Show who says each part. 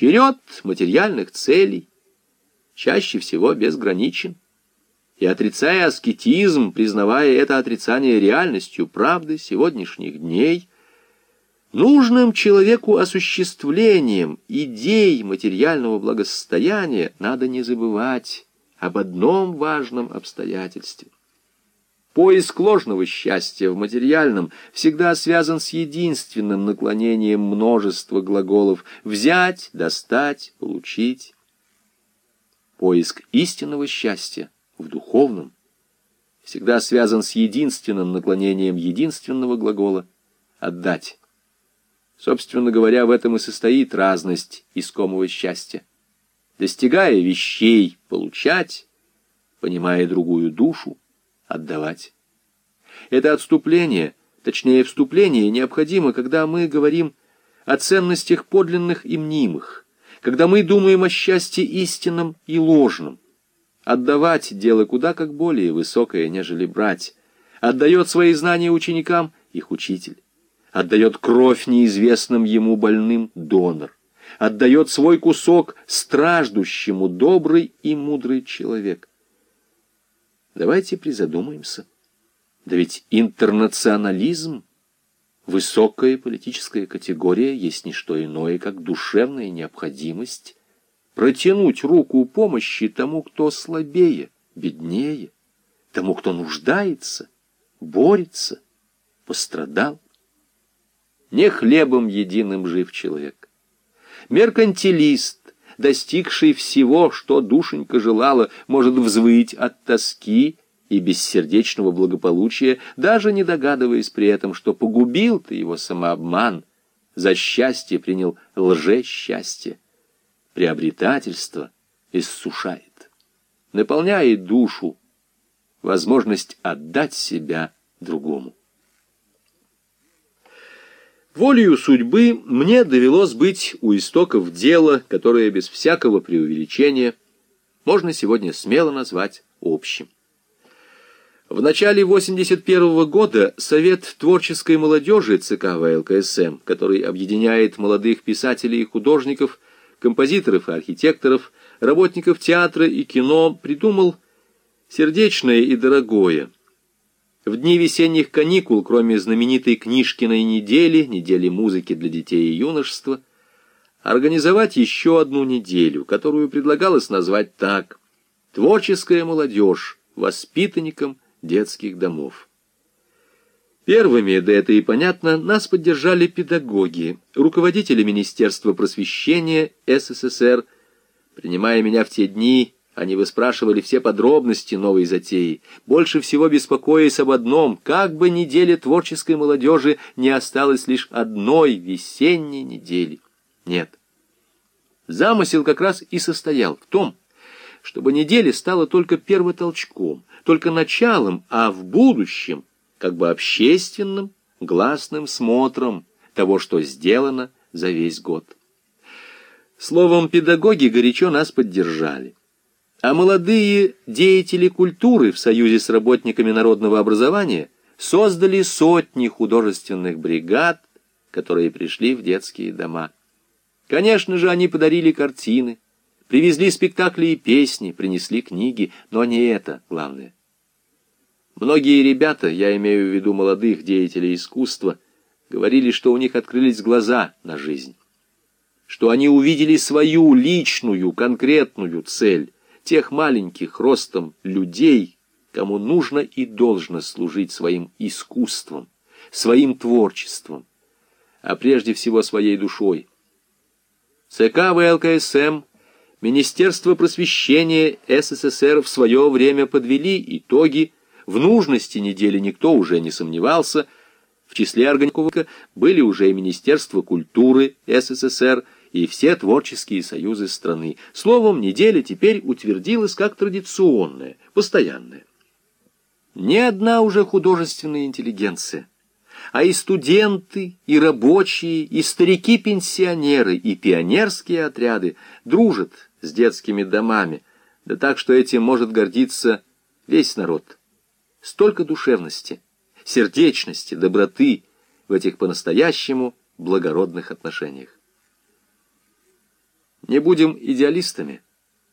Speaker 1: Черед материальных целей чаще всего безграничен. И отрицая аскетизм, признавая это отрицание реальностью правды сегодняшних дней, нужным человеку осуществлением идей материального благосостояния надо не забывать об одном важном обстоятельстве. Поиск ложного счастья в материальном всегда связан с единственным наклонением множества глаголов «взять», «достать», «получить». Поиск истинного счастья в духовном всегда связан с единственным наклонением единственного глагола «отдать». Собственно говоря, в этом и состоит разность искомого счастья. Достигая вещей, получать, понимая другую душу, отдавать. Это отступление, точнее вступление, необходимо, когда мы говорим о ценностях подлинных и мнимых, когда мы думаем о счастье истинном и ложном. Отдавать дело куда как более высокое, нежели брать. Отдает свои знания ученикам их учитель. Отдает кровь неизвестным ему больным донор. Отдает свой кусок страждущему добрый и мудрый человек. Давайте призадумаемся. Да ведь интернационализм, высокая политическая категория, есть не что иное, как душевная необходимость протянуть руку помощи тому, кто слабее, беднее, тому, кто нуждается, борется, пострадал. Не хлебом единым жив человек. Меркантилист, достигший всего, что душенька желала, может взвыть от тоски и бессердечного благополучия, даже не догадываясь при этом, что погубил ты его самообман, за счастье принял лже-счастье. Приобретательство иссушает, наполняет душу, возможность отдать себя другому. Волею судьбы мне довелось быть у истоков дела, которое без всякого преувеличения можно сегодня смело назвать общим. В начале 81 -го года Совет творческой молодежи ЦК ВЛКСМ, который объединяет молодых писателей и художников, композиторов и архитекторов, работников театра и кино, придумал сердечное и дорогое – в дни весенних каникул, кроме знаменитой книжкиной недели, недели музыки для детей и юношества, организовать еще одну неделю, которую предлагалось назвать так «Творческая молодежь воспитанникам детских домов». Первыми, да это и понятно, нас поддержали педагоги, руководители Министерства просвещения СССР, принимая меня в те дни они выспрашивали все подробности новой затеи, больше всего беспокоясь об одном, как бы неделя творческой молодежи не осталась лишь одной весенней недели. Нет. Замысел как раз и состоял в том, чтобы неделя стала только первотолчком, только началом, а в будущем как бы общественным, гласным смотром того, что сделано за весь год. Словом, педагоги горячо нас поддержали. А молодые деятели культуры в союзе с работниками народного образования создали сотни художественных бригад, которые пришли в детские дома. Конечно же, они подарили картины, привезли спектакли и песни, принесли книги, но не это главное. Многие ребята, я имею в виду молодых деятелей искусства, говорили, что у них открылись глаза на жизнь, что они увидели свою личную, конкретную цель, тех маленьких ростом людей, кому нужно и должно служить своим искусством, своим творчеством, а прежде всего своей душой. ЦК ВЛКСМ, Министерство просвещения СССР в свое время подвели итоги, в нужности недели никто уже не сомневался, в числе организаторов были уже и Министерство культуры СССР, и все творческие союзы страны. Словом, неделя теперь утвердилась как традиционная, постоянная. Ни одна уже художественная интеллигенция, а и студенты, и рабочие, и старики-пенсионеры, и пионерские отряды дружат с детскими домами, да так, что этим может гордиться весь народ. Столько душевности, сердечности, доброты в этих по-настоящему благородных отношениях. Не будем идеалистами.